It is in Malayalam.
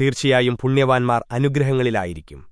തീർച്ചയായും പുണ്യവാൻമാർ അനുഗ്രഹങ്ങളിലായിരിക്കും